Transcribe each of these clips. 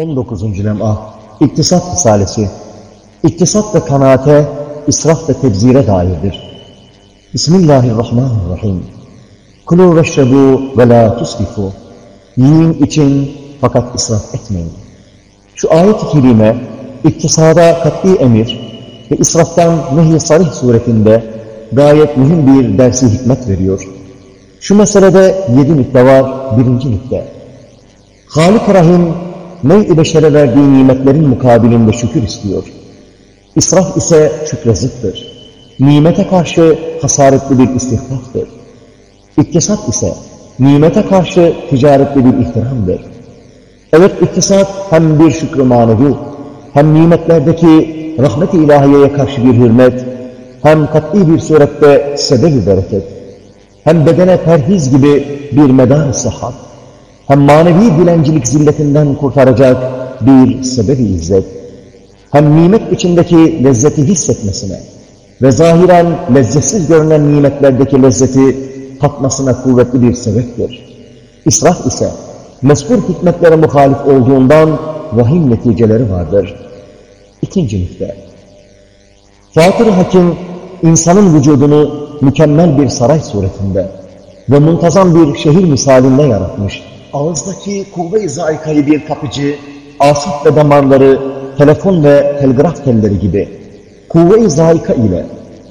19. lem'a İktisat Risalesi İktisat ve kanaate, israf ve tebzire dairdir. Bismillahirrahmanirrahim. Kulu veşrebu ve la tusrifu. Yiyin için fakat israf etmeyin. Şu ayet-i kerime iktisada kat'i emir ve israftan nehy-i sarih suretinde gayet mühim bir dersi hikmet veriyor. Şu meselede yedi nükle var, birinci nükle. Halik Rahim nev-i beşere verdiği nimetlerin mukabilinde şükür istiyor. İsraf ise şükre zıttır. Nimete karşı hasaretli bir istihfaftır. İktisat ise nimete karşı ticaretli bir ihtiramdır. Evet iktisat hem bir şükrü manevi, hem nimetlerdeki rahmet-i ilahiyeye karşı bir hürmet, hem kat'i bir surette sebeb-i bereket, hem bedene perhiz gibi bir medar-ı sıhhat, hem manevi dilencilik zilletinden kurtaracak bir sebebi izzet, hem nimet içindeki lezzeti hissetmesine ve zahiren lezzetsiz görünen nimetlerdeki lezzeti tatmasına kuvvetli bir sebeptir. İsraf ise mezkur hikmetlere muhalif olduğundan vahim neticeleri vardır. İkinci nükle. Fatır Hakim insanın vücudunu mükemmel bir saray suretinde ve muntazam bir şehir misalinde yaratmış. Ağızdaki kuvve-i zaikayı bir kapıcı, asıp ve damarları, telefon ve telgraf telleri gibi kuvve-i zaika ile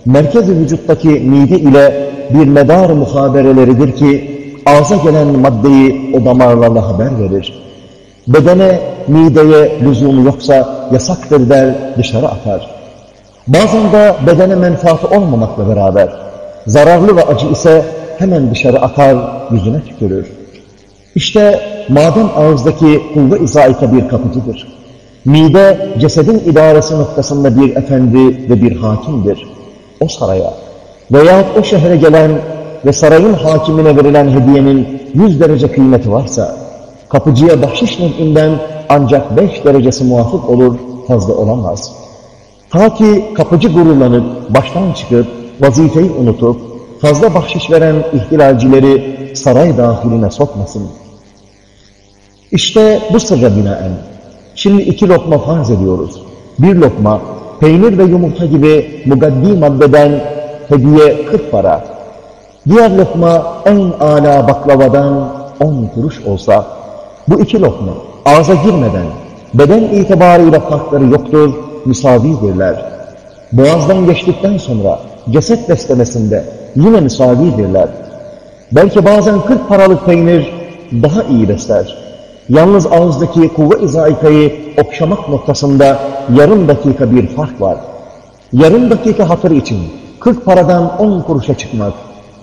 merkez-i vücuttaki mide ile bir medar muhabereleridir ki ağza gelen maddeyi o damarlarla haber verir. Bedene, mideye lüzumu yoksa yasaktır der dışarı atar. Bazen de bedene menfaati olmamakla beraber zararlı ve acı ise hemen dışarı atar, yüzüne tükürür. İşte madem ağızdaki kuvve izaika bir kapıcıdır. Mide cesedin idaresi noktasında bir efendi ve bir hakimdir. O saraya veya o şehre gelen ve sarayın hakimine verilen hediyenin yüz derece kıymeti varsa, kapıcıya bahşiş nev'inden ancak beş derecesi muvafık olur, fazla olamaz. Ta ki kapıcı gururlanıp, baştan çıkıp, vazifeyi unutup, fazla bahşiş veren ihtilalcileri saray dahiline sokmasın. İşte bu sırra binaen, şimdi iki lokma farz ediyoruz. Bir lokma, peynir ve yumurta gibi mugaddi maddeden hediye 40 para. Diğer lokma en âlâ baklavadan 10 kuruş olsa, bu iki lokma ağza girmeden beden itibarıyla farkları yoktur, müsavidirler. Boğazdan geçtikten sonra ceset beslemesinde yine müsavidirler. Belki bazen 40 paralık peynir daha iyi besler. Yalnız ağızdaki kuvve-i zaikayı okşamak noktasında yarım dakika bir fark var. Yarım dakika hatır için 40 paradan 10 kuruşa çıkmak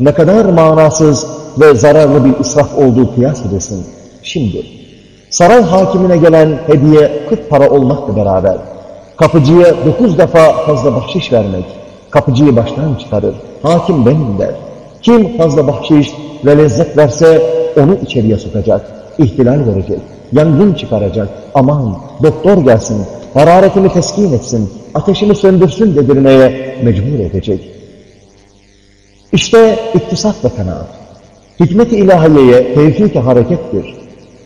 ne kadar manasız ve zararlı bir israf olduğu kıyas edesin. Şimdi saray hakimine gelen hediye 40 para olmakla beraber kapıcıya 9 defa fazla bahşiş vermek kapıcıyı baştan çıkarır. Hakim benim der. Kim fazla bahşiş ve lezzet verse onu içeriye sokacak. İhtilal verecek. Yangın çıkaracak. Aman doktor gelsin. Hararetimi teskin etsin. Ateşimi söndürsün dedirmeye mecbur edecek. İşte iktisat ve kanaat. Hikmet-i ilahiyeye tevfik-i harekettir.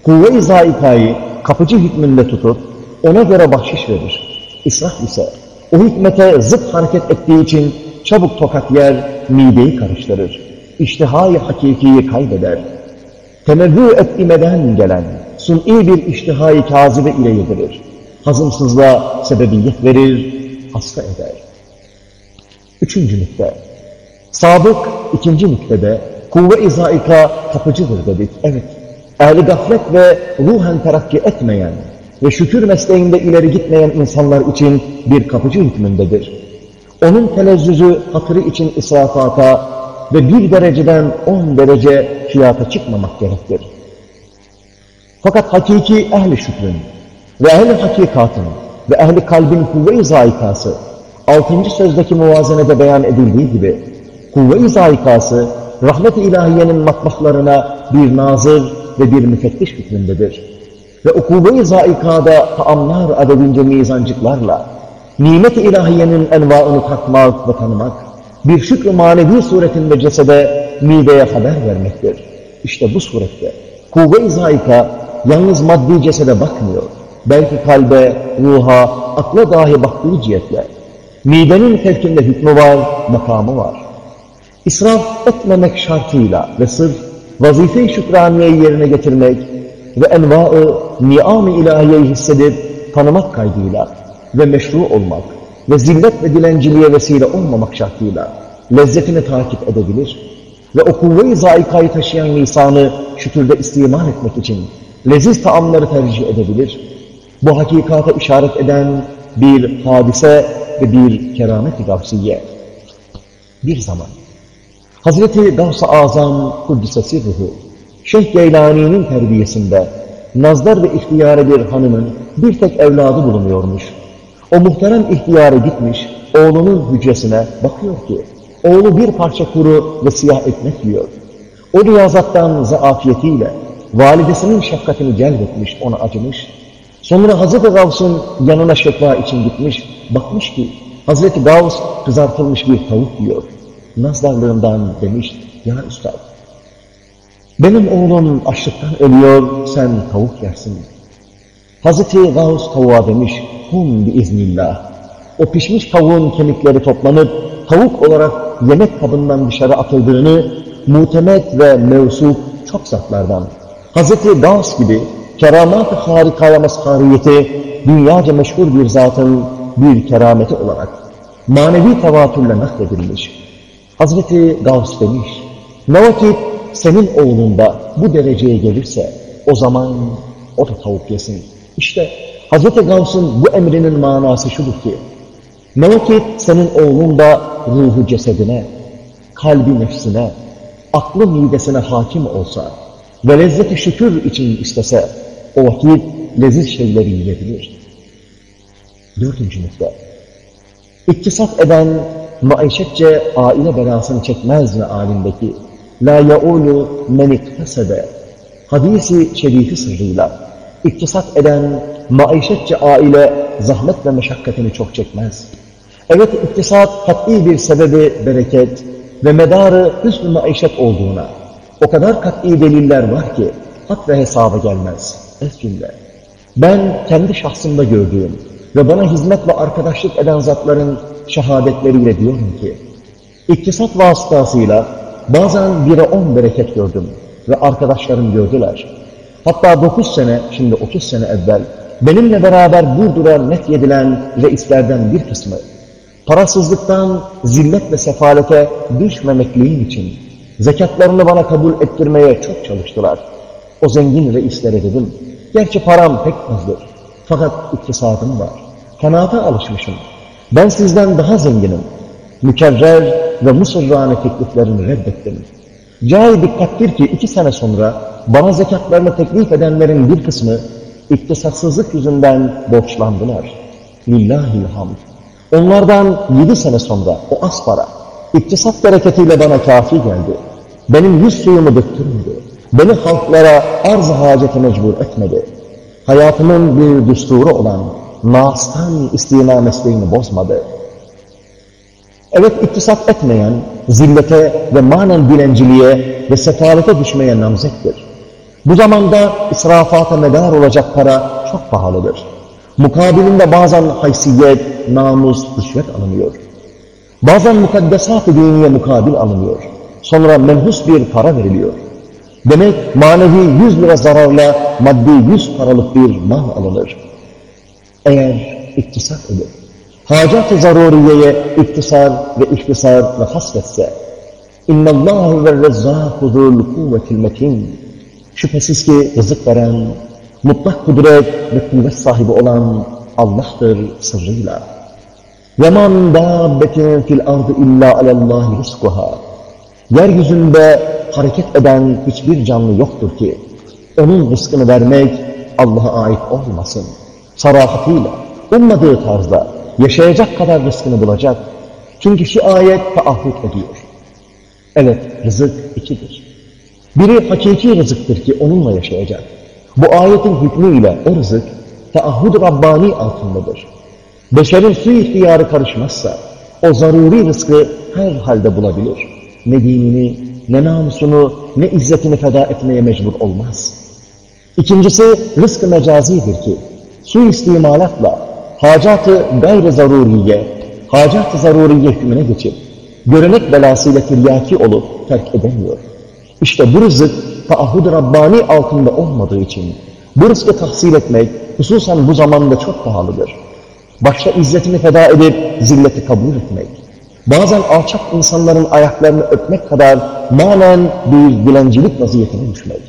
Kuvve-i zaikayı kapıcı hükmünde tutup ona göre bahşiş verir. İsraf ise o hikmete zıt hareket ettiği için çabuk tokat yer, mideyi karıştırır. İştihayı hakikiyi kaybeder. Temevvü etmeden gelen suni bir iştihayı kazibe ile yedirir. Hazımsızlığa sebebiyet verir, hasta eder. Üçüncü nükte. Sabık ikinci nüktede kuvve-i zaika kapıcıdır dedik. Evet. Ehli gaflet ve ruhen terakki etmeyen ve şükür mesleğinde ileri gitmeyen insanlar için bir kapıcı hükmündedir. Onun telezzüzü hatırı için israfata ve bir dereceden on derece fiyata çıkmamak gerektir. Fakat hakiki ehli şükrün ve ehli hakikatın ve ehli kalbin kuvve-i zaikası altıncı sözdeki muvazenede beyan edildiği gibi kuvve-i zaikası rahmet-i ilahiyenin matbahlarına bir nazır ve bir müfettiş hükmündedir. Ve ukube-i zaikada taamlar adedince mizancıklarla nimet-i ilahiyenin envaını takmak ve tanımak, bir şükrü manevi suretinde cesede mideye haber vermektir. İşte bu surette kuvve-i zaika yalnız maddi cesede bakmıyor. belki kalbe, ruha, akla dahi baktığı cihetle, midenin fevkinde hükmü var, makamı var. İsraf etmemek şartıyla ve sırf vazife-i şükraniyeyi yerine getirmek ve enva-ı niam-ı ilahiyeyi hissedip tanımak kaydıyla ve meşru olmak ve zillet ve dilenciliğe vesile olmamak şartıyla lezzetini takip edebilir ve o kuvve-i zaikayı taşıyan lisanı şükürde istimal etmek için leziz taamları tercih edebilir. Bu hakikata işaret eden bir hadise ve bir keramet-i gavsiye. Bir zaman Hazreti Gavs-ı Azam Kuddisesi ruhu, Şeyh Geylani'nin terbiyesinde nazlar ve ihtiyarı bir hanımın bir tek evladı bulunuyormuş. O muhterem ihtiyarı gitmiş, oğlunun hücresine bakıyor ki, oğlu bir parça kuru ve siyah ekmek yiyor. O riyazattan zaafiyetiyle validesinin şefkatini celbetmiş, ona acımış. Sonra Hazreti Gavs'ın yanına şekva için gitmiş, bakmış ki Hazreti Gavs kızartılmış bir tavuk yiyor nazdarlığından demiş, ya üstad, benim oğlum açlıktan ölüyor, sen tavuk yersin. Hazreti Gavs tavuğa demiş, hum biiznillah. O pişmiş tavuğun kemikleri toplanıp, tavuk olarak yemek kabından dışarı atıldığını, mutemet ve mevsup çok zatlardan, Hazreti Gavs gibi keramat-ı harikaya mazhariyeti, dünyaca meşhur bir zatın bir kerameti olarak, manevi tevatürle nakledilmiş. Hazreti Gavs demiş, ne vakit senin oğlunda bu dereceye gelirse o zaman o da tavuk yesin. İşte Hazreti Gavs'ın bu emrinin manası şudur ki, ne vakit senin oğlun da ruhu cesedine, kalbi nefsine, aklı midesine hakim olsa ve lezzeti şükür için istese, o vakit leziz şeyleri yiyebilir. Dördüncü nokta. İktisat eden maişetçe aile belasını çekmez mi alimdeki la yaulu men iktasebe hadisi şerifi sırrıyla iktisat eden maişetçe aile zahmet ve meşakkatini çok çekmez. Evet iktisat kat'i bir sebebi bereket ve medarı hüsnü maişet olduğuna o kadar kat'i deliller var ki hat ve hesaba gelmez. Es cümle. Ben kendi şahsımda gördüğüm ve bana hizmet ve arkadaşlık eden zatların şehadetleriyle diyorum ki, iktisat vasıtasıyla bazen bire on bereket gördüm ve arkadaşlarım gördüler. Hatta dokuz sene, şimdi otuz sene evvel, benimle beraber Burdur'a net yedilen reislerden bir kısmı, parasızlıktan zillet ve sefalete düşmemekliğim için zekatlarını bana kabul ettirmeye çok çalıştılar. O zengin reislere dedim, gerçi param pek azdır, fakat iktisadım var, kanaata alışmışım, ben sizden daha zenginim. Mükerrer ve musurrane tekliflerini reddettim. Cahil dikkattir ki iki sene sonra bana zekatlarını teklif edenlerin bir kısmı iktisatsızlık yüzünden borçlandılar. Lillahil hamd. Onlardan yedi sene sonra o az para iktisat bereketiyle bana kafi geldi. Benim yüz suyumu döktürmedi. Beni halklara arz-ı hacete mecbur etmedi. Hayatımın bir düsturu olan Nas'tan istina mesleğini bozmadı. Evet iktisat etmeyen, zillete ve manen dilenciliğe ve sefalete düşmeye namzettir. Bu zamanda israfata medar olacak para çok pahalıdır. Mukabilinde bazen haysiyet, namus, rüşvet alınıyor. Bazen mukaddesat-ı diniye mukabil alınıyor. Sonra menhus bir para veriliyor. Demek manevi yüz lira zararla maddi yüz paralık bir mal alınır. Eğer iktisat edip, hacat-ı zaruriyeye iktisar ve iktisar ve hasretse, اِنَّ اللّٰهُ وَالرَّزَّاقُ ذُو الْقُوَّةِ الْمَتِينَ Şüphesiz ki rızık veren, mutlak kudret ve kuvvet sahibi olan Allah'tır sırrıyla. وَمَا مِنْ دَابَّةٍ فِي الْأَرْضِ اِلَّا عَلَى اللّٰهِ رِزْقُهَا Yeryüzünde hareket eden hiçbir canlı yoktur ki, onun rızkını vermek Allah'a ait olmasın sarahatıyla, ummadığı tarzda yaşayacak kadar rızkını bulacak. Çünkü şu ayet taahhüt ediyor. Evet, rızık ikidir. Biri hakiki rızıktır ki onunla yaşayacak. Bu ayetin hükmüyle o rızık taahhüd Rabbani altındadır. Beşerin su ihtiyarı karışmazsa o zaruri rızkı her halde bulabilir. Ne dinini, ne namusunu, ne izzetini feda etmeye mecbur olmaz. İkincisi rızk-ı mecazidir ki suistimalatla hacat-ı gayri zaruriye, hacat-ı zaruriye hükmüne geçip, görenek belasıyla tiryaki olup terk edemiyor. İşte bu rızık taahhud Rabbani altında olmadığı için bu rızkı tahsil etmek hususan bu zamanda çok pahalıdır. Başta izzetini feda edip zilleti kabul etmek, bazen alçak insanların ayaklarını öpmek kadar manen bir dilencilik vaziyetine düşmek,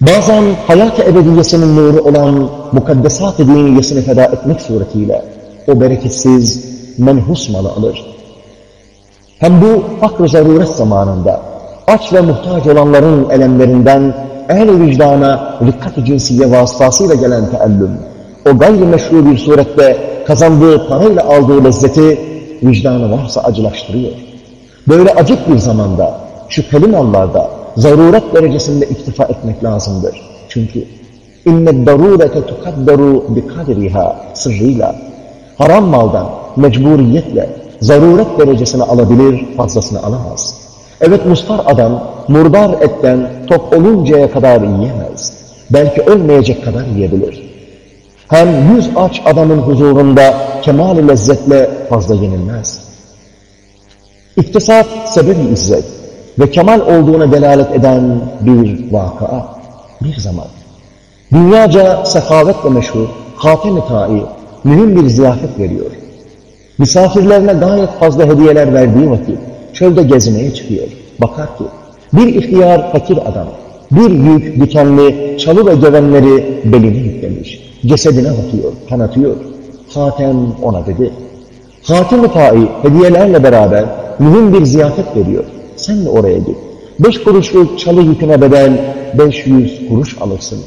bazen hayat-ı ebediyesinin nuru olan mukaddesat-ı diniyesini feda etmek suretiyle o bereketsiz, menhus malı alır. Hem bu fakr-ı zaruret zamanında aç ve muhtaç olanların elemlerinden ehl vicdana rikkat-ı cinsiye vasıtasıyla gelen teellüm, o gayri meşru bir surette kazandığı parayla aldığı lezzeti vicdanı varsa acılaştırıyor. Böyle acık bir zamanda, şüpheli mallarda, zaruret derecesinde iktifa etmek lazımdır. Çünkü inne darurete tukaddaru bi kadriha sırrıyla haram maldan mecburiyetle zaruret derecesini alabilir, fazlasını alamaz. Evet mustar adam murdar etten top oluncaya kadar yiyemez. Belki ölmeyecek kadar yiyebilir. Hem yüz aç adamın huzurunda kemal lezzetle fazla yenilmez. İktisat sebebi izzet ve kemal olduğuna delalet eden bir vaka, bir zaman. Dünyaca sehavetle meşhur Hatem-i Tai mühim bir ziyafet veriyor. Misafirlerine gayet fazla hediyeler verdiği vakit çölde gezmeye çıkıyor. Bakar ki bir ihtiyar fakir adam bir yük dikenli çalı ve gevenleri beline yüklemiş. Cesedine bakıyor, kanatıyor. Hatem ona dedi. Hatem-i Tai hediyelerle beraber mühim bir ziyafet veriyor. Sen de oraya git. Beş kuruşluk çalı yüküne bedel 500 kuruş alırsın.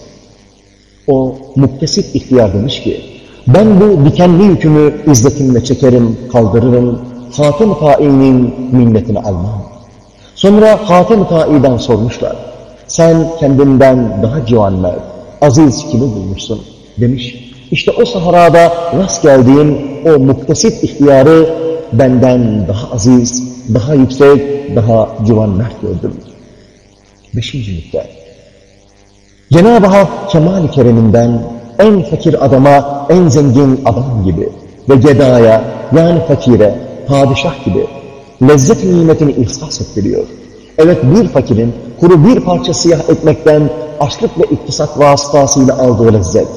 O muktesip ihtiyar demiş ki, ben bu dikenli yükümü izzetimle çekerim, kaldırırım, Hatem-i Ta'i'nin minnetini almam. Sonra Hatem-i Ta'i'den sormuşlar, sen kendinden daha civanlar, aziz kimi bulmuşsun demiş. İşte o saharada rast geldiğim o muktesip ihtiyarı benden daha aziz, daha yüksek, daha civan mert gördüm. Beşinci nükte. Cenab-ı Hak kemal-i kereminden en fakir adama en zengin adam gibi ve gedaya yani fakire, padişah gibi lezzet nimetini ihsas ettiriyor. Evet bir fakirin kuru bir parça siyah ekmekten açlık ve iktisat vasıtasıyla aldığı lezzet,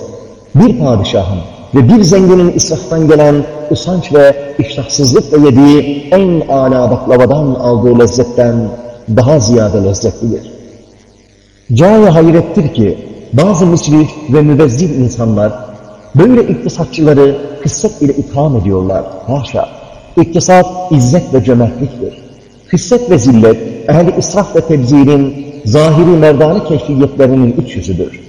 bir padişahın ve bir zenginin israftan gelen usanç ve iştahsızlıkla yediği en âlâ baklavadan aldığı lezzetten daha ziyade lezzetlidir. Caya hayrettir ki bazı müsrif ve mübezzir insanlar böyle iktisatçıları kısset ile itham ediyorlar. Haşa! İktisat izzet ve cömertliktir. Hisset ve zillet, ehli israf ve tebzirin zahiri merdane keşfiyetlerinin iç yüzüdür.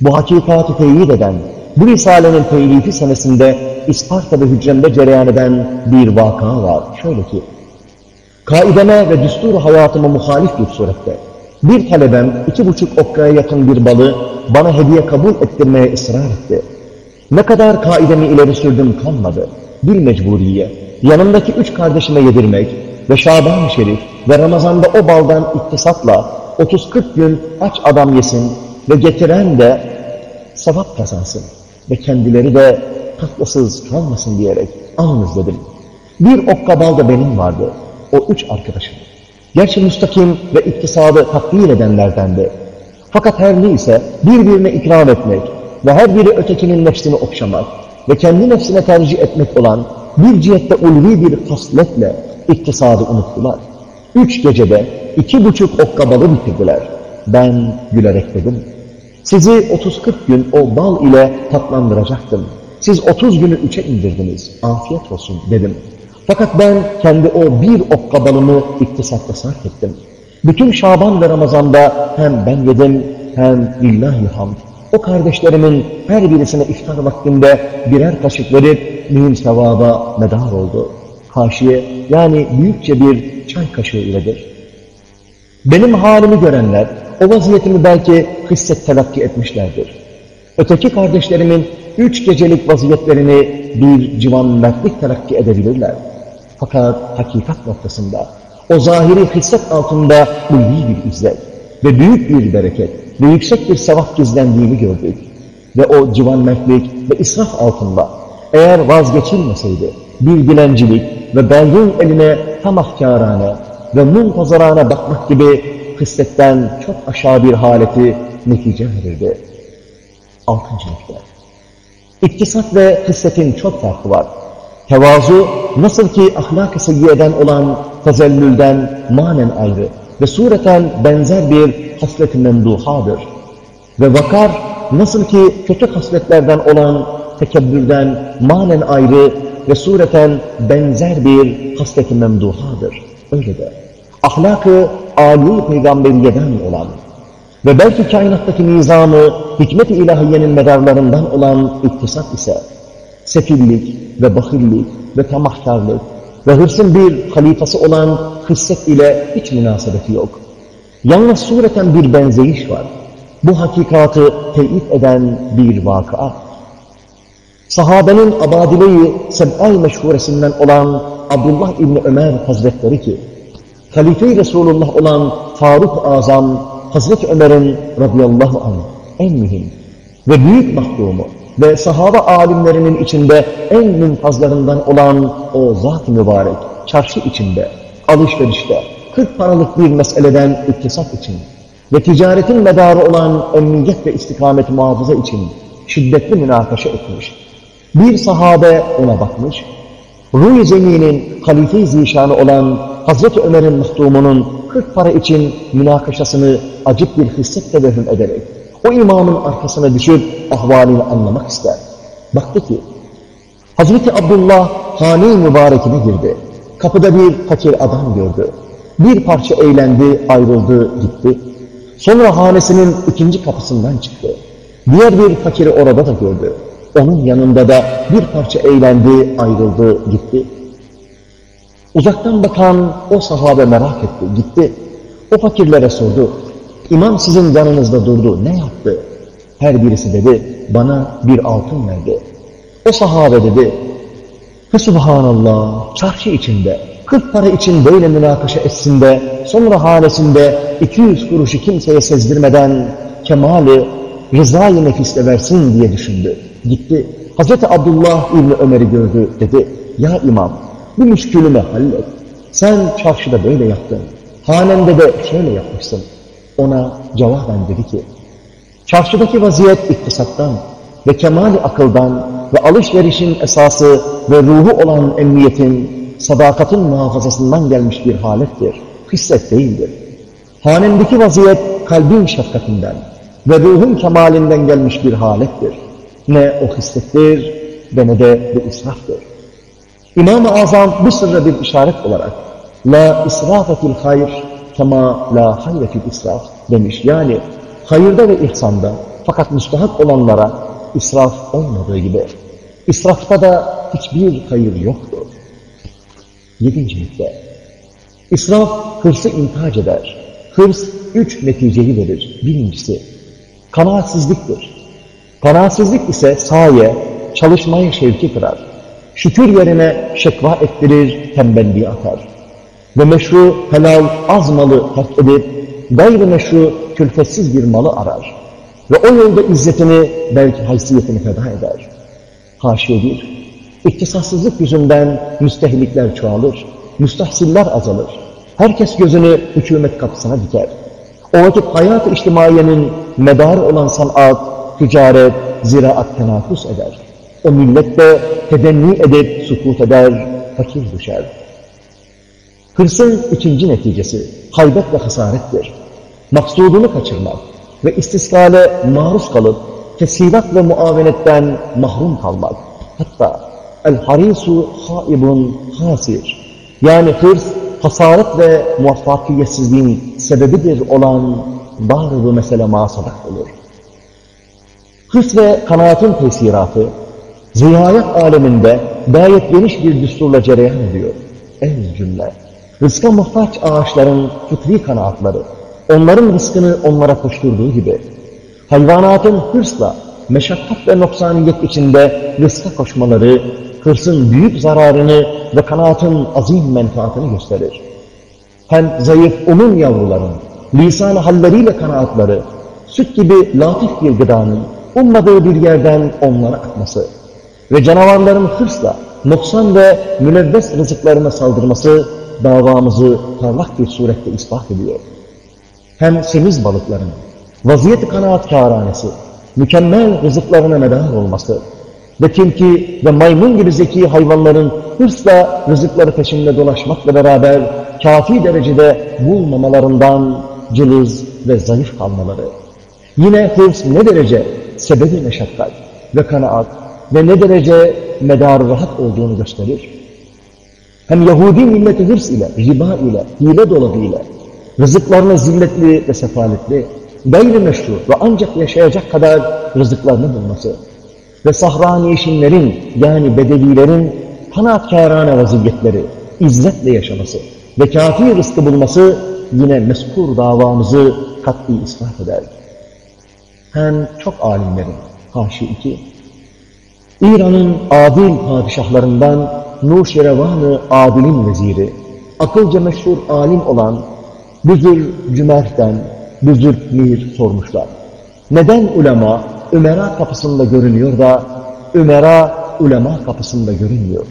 Bu hakikati teyit eden, bu Risale'nin teylifi senesinde İsparta ve hüccemde cereyan eden bir vaka var. Şöyle ki, kaideme ve düstur hayatıma muhalif bir surette, bir talebem iki buçuk okkaya yakın bir balı bana hediye kabul ettirmeye ısrar etti. Ne kadar kaidemi ileri sürdüm kalmadı. Bir mecburiye, yanımdaki üç kardeşime yedirmek ve Şaban-ı Şerif ve Ramazan'da o baldan iktisatla 30-40 gün aç adam yesin ve getiren de sevap kazansın ve kendileri de tatlısız kalmasın diyerek alınız dedim. Bir okka da benim vardı. O üç arkadaşım. Gerçi müstakim ve iktisadı takdir edenlerdendi. Fakat her neyse birbirine ikram etmek ve her biri ötekinin nefsini okşamak ve kendi nefsine tercih etmek olan bir cihette ulvi bir hasletle iktisadı unuttular. Üç gecede iki buçuk okkabalı bitirdiler. Ben gülerek dedim. Sizi 30-40 gün o bal ile tatlandıracaktım. Siz 30 günü üçe indirdiniz. Afiyet olsun dedim. Fakat ben kendi o bir okkabalımı iktisatta sarf ettim. Bütün Şaban ve Ramazan'da hem ben yedim hem lillahi hamd. O kardeşlerimin her birisine iftar vaktinde birer kaşık verip mühim sevaba medar oldu. Haşiye yani büyükçe bir çay kaşığı iledir. Benim halimi görenler o vaziyetimi belki hisset telakki etmişlerdir. Öteki kardeşlerimin üç gecelik vaziyetlerini bir civan mertlik telakki edebilirler. Fakat hakikat noktasında o zahiri hisset altında ulvi bir izzet ve büyük bir bereket ve yüksek bir sevap gizlendiğini gördük. ve o civanmertlik ve israf altında eğer vazgeçilmeseydi bir dilencilik ve belgin eline tamahkârane ve muntazarane bakmak gibi kıssetten çok aşağı bir haleti netice verirdi. Altıncı nokta. İktisat ve kıssetin çok farkı var. Tevazu nasıl ki ahlak-ı seyyiyeden olan tezellülden manen ayrı ve sureten benzer bir haslet-i memduhadır. Ve vakar nasıl ki kötü hasletlerden olan tekebbürden manen ayrı ve sureten benzer bir haslet-i memduhadır. Öyle de ahlakı âli peygamberiyeden olan ve belki kainattaki nizamı hikmet-i ilahiyenin medarlarından olan iktisat ise sefillik ve bahillik ve tamahkarlık ve hırsın bir halifası olan hisset ile hiç münasebeti yok. Yalnız sureten bir benzeyiş var. Bu hakikatı teyit eden bir vakıa. Sahabenin abadileyi seb'ay meşhuresinden olan Abdullah İbni Ömer Hazretleri ki, Halife-i Resulullah olan Faruk Azam Hazreti Ömer'in radıyallahu anh en mühim ve büyük mahdumu ve sahaba alimlerinin içinde en mümtazlarından olan o zat-ı mübarek çarşı içinde, alışverişte, 40 paralık bir meseleden iktisat için ve ticaretin medarı olan emniyet ve istikamet muhafaza için şiddetli münakaşa etmiş. Bir sahabe ona bakmış, Ruh-i Zeminin halife-i zişanı olan Hazreti Ömer'in mahdumunun 40 para için münakaşasını acip bir hisset tevehüm ederek o imamın arkasına düşüp ahvalini anlamak ister. Baktı ki Hazreti Abdullah hane-i mübarekine girdi. Kapıda bir fakir adam gördü. Bir parça eğlendi, ayrıldı, gitti. Sonra hanesinin ikinci kapısından çıktı. Diğer bir fakiri orada da gördü. Onun yanında da bir parça eğlendi, ayrıldı, gitti. Uzaktan bakan o sahabe merak etti, gitti. O fakirlere sordu. İmam sizin yanınızda durdu, ne yaptı? Her birisi dedi, bana bir altın verdi. O sahabe dedi, Subhanallah, çarşı içinde, 40 para için böyle münakaşa etsin de, sonra hanesinde 200 kuruşu kimseye sezdirmeden kemali rızayı nefisle versin diye düşündü. Gitti. Hazreti Abdullah İbni Ömer'i gördü. Dedi, ya imam bu müşkülümü hallet. Sen çarşıda böyle yaptın. Hanemde de şöyle yapmışsın. Ona cevaben dedi ki, çarşıdaki vaziyet iktisattan ve kemali akıldan ve alışverişin esası ve ruhu olan emniyetin, sadakatin muhafazasından gelmiş bir halettir. Hisset değildir. Hanemdeki vaziyet kalbin şefkatinden ve ruhun kemalinden gelmiş bir halettir. Ne o hissettir ve ne de bu israftır. İmam-ı Azam bu sırra bir işaret olarak La israfetil hayr kema la hayretil israf demiş. Yani hayırda ve ihsanda fakat müstahak olanlara israf olmadığı gibi israfta da hiçbir hayır yoktur. Yedinci nükle. İsraf hırsı intihac eder. Hırs üç neticeyi verir. Birincisi kanaatsizliktir. Kanaatsizlik ise saye, çalışmaya şevki kırar. Şükür yerine şekva ettirir, tembelliği atar. Ve meşru, helal, az malı terk edip, gayri meşru, külfetsiz bir malı arar. Ve o yolda izzetini, belki haysiyetini feda eder. Haşiye bir, iktisatsızlık yüzünden müstehlikler çoğalır, müstahsiller azalır. Herkes gözünü hükümet kapısına diker. O vakit hayat-ı içtimaiyenin medarı olan sanat, ticaret, ziraat tenafus eder. O millet de tedenni edip sukut eder, fakir düşer. Hırsın ikinci neticesi haybet ve hasarettir. Maksudunu kaçırmak ve istiskale maruz kalıp tesilat ve muavenetten mahrum kalmak. Hatta el-harisu haibun hasir. Yani hırs, hasaret ve muvaffakiyetsizliğin sebebidir olan bu mesele masadak olur. Hırs ve kanaatin tesiratı, zihayet aleminde gayet geniş bir düsturla cereyan ediyor. En cümle. Rızka muhtaç ağaçların fıtri kanaatları, onların rızkını onlara koşturduğu gibi, hayvanatın hırsla, meşakkat ve noksaniyet içinde rızka koşmaları, hırsın büyük zararını ve kanaatın azim menfaatini gösterir. Hem zayıf onun yavruların, lisan halleriyle kanaatları, süt gibi latif bir gıdanın, ummadığı bir yerden onlara akması ve canavarların hırsla noksan ve münevves rızıklarına saldırması davamızı parlak bir surette ispat ediyor. Hem semiz balıkların, vaziyet-i kanaatkâranesi, mükemmel rızıklarına medar olması ve tilki ve maymun gibi zeki hayvanların hırsla rızıkları peşinde dolaşmakla beraber kafi derecede bulmamalarından cılız ve zayıf kalmaları. Yine hırs ne derece sebebi meşakkat ve kanaat ve ne derece medar rahat olduğunu gösterir. Hem Yahudi milleti hırs ile, riba ile, hile dolabı ile, rızıklarını zilletli ve sefaletli, gayrimeşru ve ancak yaşayacak kadar rızıklarını bulması ve sahra yeşinlerin yani bedevilerin kanaatkârâne vaziyetleri, izzetle yaşaması ve kafi rızkı bulması yine meskur davamızı kat'i ispat eder. Hem çok alimlerin, haşi iki, İran'ın adil padişahlarından Nuşerevan-ı Adil'in veziri, akılca meşhur alim olan Büzür Cümer'den Büzür Mir sormuşlar. Neden ulema Ümera kapısında görünüyor da Ümera ulema kapısında görünmüyor?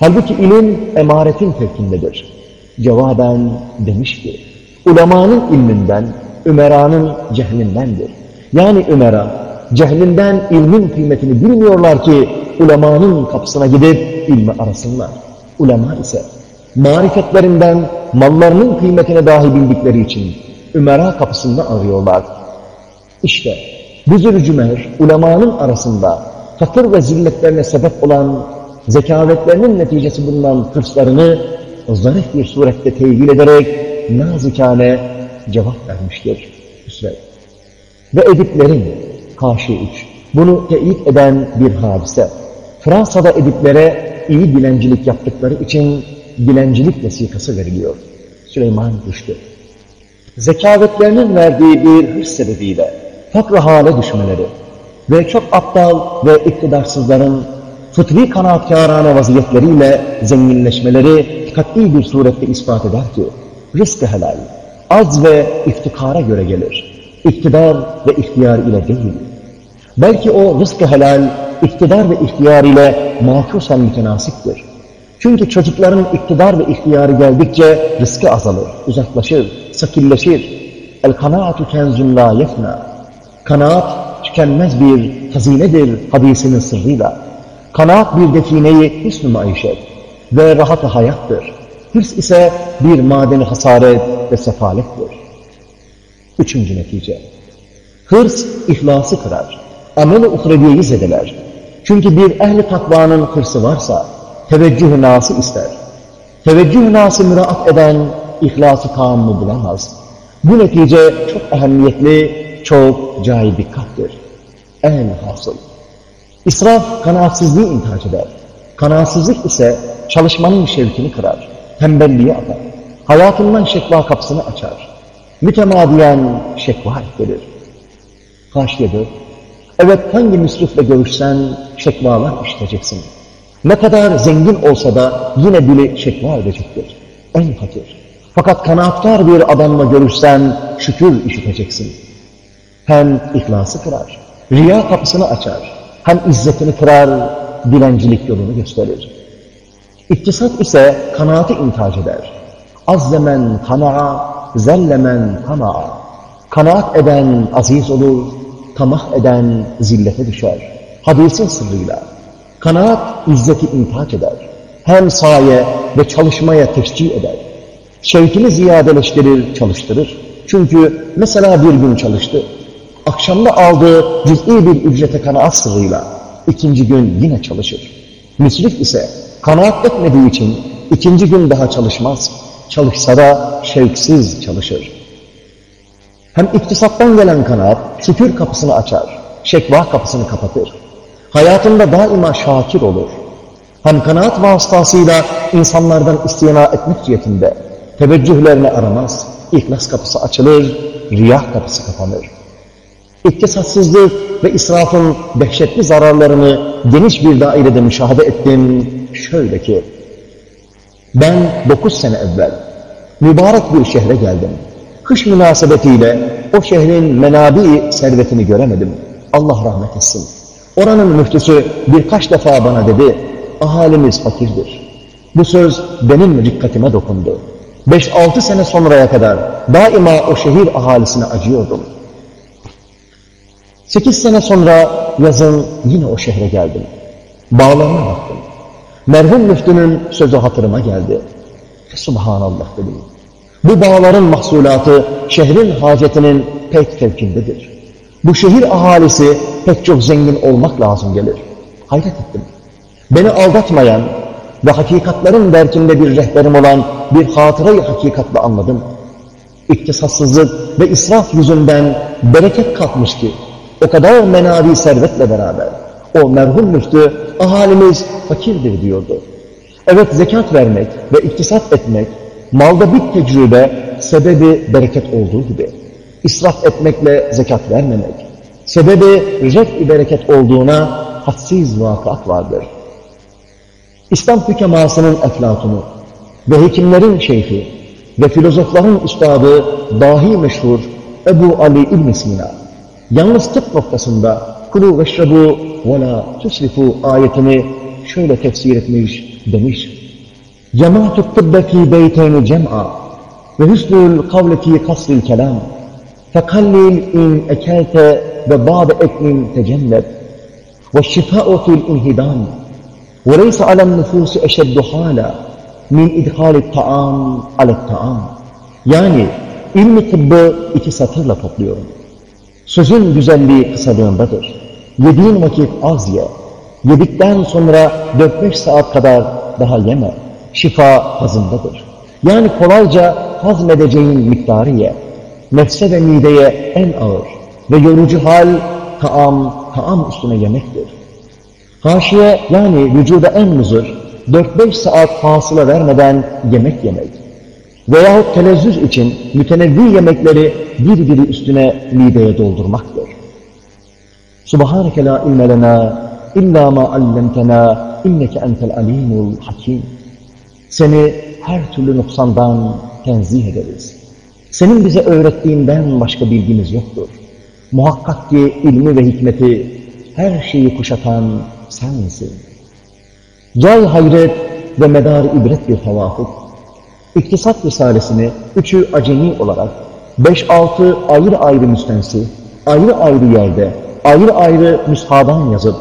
Halbuki ilim emaretin fevkindedir. Cevaben demiş ki, ulemanın ilminden, Ümera'nın cehlindendir. Yani Ümera, cehlinden ilmin kıymetini bilmiyorlar ki ulemanın kapısına gidip ilmi arasınlar. Ulema ise marifetlerinden mallarının kıymetine dahi bildikleri için Ümera kapısında arıyorlar. İşte Büzür Cümer ulemanın arasında fakir ve zilletlerine sebep olan zekavetlerinin neticesi bulunan hırslarını zarif bir surette tevhil ederek nazikane cevap vermiştir Hüsrev. Ve ediplerin karşı üç. Bunu teyit eden bir hadise. Fransa'da ediplere iyi dilencilik yaptıkları için dilencilik vesikası veriliyor. Süleyman Rüştü. Zekavetlerinin verdiği bir hırs sebebiyle fakr hale düşmeleri ve çok aptal ve iktidarsızların fıtri kanaatkârâne vaziyetleriyle zenginleşmeleri kat'i bir surette ispat eder ki rızkı helal, az ve iftikara göre gelir. İktidar ve ihtiyar ile değil. Belki o rızkı helal, iktidar ve ihtiyar ile makusen mütenasiptir. Çünkü çocukların iktidar ve ihtiyarı geldikçe rızkı azalır, uzaklaşır, sakilleşir. El kanaatu kenzun la yefna. Kanaat tükenmez bir hazinedir hadisinin sırrıyla. Kanaat bir defineyi hüsnü maişet ve rahat hayattır. Hırs ise bir madeni hasaret ve sefalettir. Üçüncü netice. Hırs ihlası kırar. Amel-i uhreviyeyi zedeler. Çünkü bir ehli takvanın hırsı varsa teveccüh-ü nası ister. Teveccüh-ü nası müraat eden ihlası tamamı bulamaz. Bu netice çok ehemmiyetli, çok cahil dikkattir. En hasıl. İsraf kanaatsizliği intihac eder. Kanaatsizlik ise çalışmanın şevkini kırar. Tembelliği atar. Hayatından şekva kapısını açar. Mütemadiyen şekva ettirir. Haşiyedir. Evet hangi müsrifle görüşsen şekvalar işiteceksin. Ne kadar zengin olsa da yine dili şekva edecektir. En fakir. Fakat kanaatkar bir adamla görüşsen şükür işiteceksin. Hem ihlası kırar, riya kapısını açar, hem izzetini kırar, dilencilik yolunu gösterir. İktisat ise kanaati intihac eder. Azzemen kana'a, zellemen kana'a. Kanaat eden aziz olur, tamah eden zillete düşer. Hadisin sırrıyla. Kanaat izzeti intihac eder. Hem saye ve çalışmaya teşcih eder. Şevkini ziyadeleştirir, çalıştırır. Çünkü mesela bir gün çalıştı. Akşamda aldığı cüz'i bir ücrete kanaat sırrıyla ikinci gün yine çalışır. Müsrif ise kanaat etmediği için ikinci gün daha çalışmaz. Çalışsa da şevksiz çalışır. Hem iktisattan gelen kanaat şükür kapısını açar, şekva kapısını kapatır. Hayatında daima şakir olur. Hem kanaat vasıtasıyla insanlardan istiyana etmek cihetinde teveccühlerini aramaz, ihlas kapısı açılır, riyah kapısı kapanır. İktisatsızlık ve israfın dehşetli zararlarını geniş bir dairede müşahede ettim. Şöyle ki, ben dokuz sene evvel mübarek bir şehre geldim. Kış münasebetiyle o şehrin menabi servetini göremedim. Allah rahmet etsin. Oranın müftüsü birkaç defa bana dedi, ahalimiz fakirdir. Bu söz benim dikkatime dokundu. 5-6 sene sonraya kadar daima o şehir ahalisine acıyordum. 8 sene sonra yazın yine o şehre geldim. Bağlarına baktım. Merhum müftünün sözü hatırıma geldi. Subhanallah dedim. Bu bağların mahsulatı şehrin hacetinin pek fevkindedir. Bu şehir ahalisi pek çok zengin olmak lazım gelir. Hayret ettim. Beni aldatmayan ve hakikatlerin derkinde bir rehberim olan bir hatırayı hakikatle anladım. İktisatsızlık ve israf yüzünden bereket kalkmış ki o kadar menavi servetle beraber o merhum müftü ahalimiz fakirdir diyordu. Evet zekat vermek ve iktisat etmek malda bir tecrübe sebebi bereket olduğu gibi israf etmekle zekat vermemek sebebi ref-i bereket olduğuna hadsiz vakıat vardır. İslam hükemasının eflatunu ve hekimlerin şeyhi ve filozofların üstadı dahi meşhur Ebu Ali İbn Sina yalnız tıp noktasında kulu veşrebu ve la tusrifu ayetini şöyle tefsir etmiş demiş. Cemaatü tıbbe fî beyteyni cem'a ve hüsnül kavle fî kasril kelam fekallil in ekelte ve ba'de ekmin tecenneb ve şifa'u fil inhidan ve leysa alem nüfusu eşeddu hala min idhalit ta'am alet ta'am yani ilmi tıbbı iki satırla topluyorum. Sözün güzelliği kısalığındadır. Yediğin vakit az ye. Yedikten sonra 4-5 saat kadar daha yeme. Şifa hazımdadır. Yani kolayca hazmedeceğin miktarı ye. Nefse ve mideye en ağır ve yorucu hal taam, taam üstüne yemektir. Haşiye yani vücuda en muzır 4-5 saat fasıla vermeden yemek yemek veyahut telezzüz için mütenevvi yemekleri birbiri üstüne mideye doldurmaktır. Subhaneke la ilme lena illa ma allemtena inneke entel alimul hakim. Seni her türlü noksandan tenzih ederiz. Senin bize öğrettiğinden başka bilgimiz yoktur. Muhakkak ki ilmi ve hikmeti her şeyi kuşatan sensin. Cay hayret ve medar ibret bir tevafuk. İktisat Risalesini üçü acemi olarak beş altı ayrı ayrı müstensi, ayrı ayrı yerde, ayrı ayrı müshadan yazıp,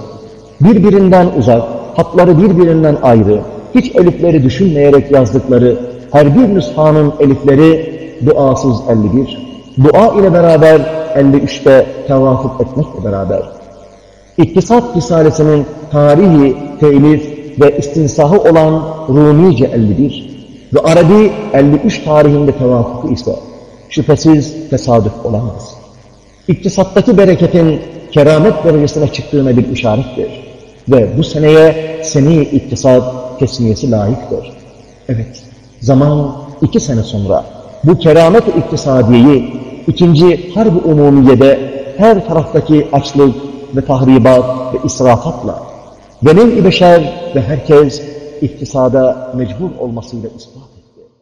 birbirinden uzak, hatları birbirinden ayrı, hiç elifleri düşünmeyerek yazdıkları her bir nüshanın elifleri duasız 51, dua ile beraber 53'te tevafuk etmekle beraber. İktisat Risalesinin tarihi, telif ve istinsahı olan Rumice 51 ve Arabi 53 tarihinde tevafuku ise şüphesiz tesadüf olamaz. İktisattaki bereketin keramet derecesine çıktığına bir işarettir. Ve bu seneye seni iktisat tesmiyesi layıktır. Evet, zaman iki sene sonra bu keramet-i iktisadiyeyi ikinci harbi umumiyede her taraftaki açlık ve tahribat ve israfatla ve nev-i beşer ve herkes iktisada mecbur olmasıyla ispat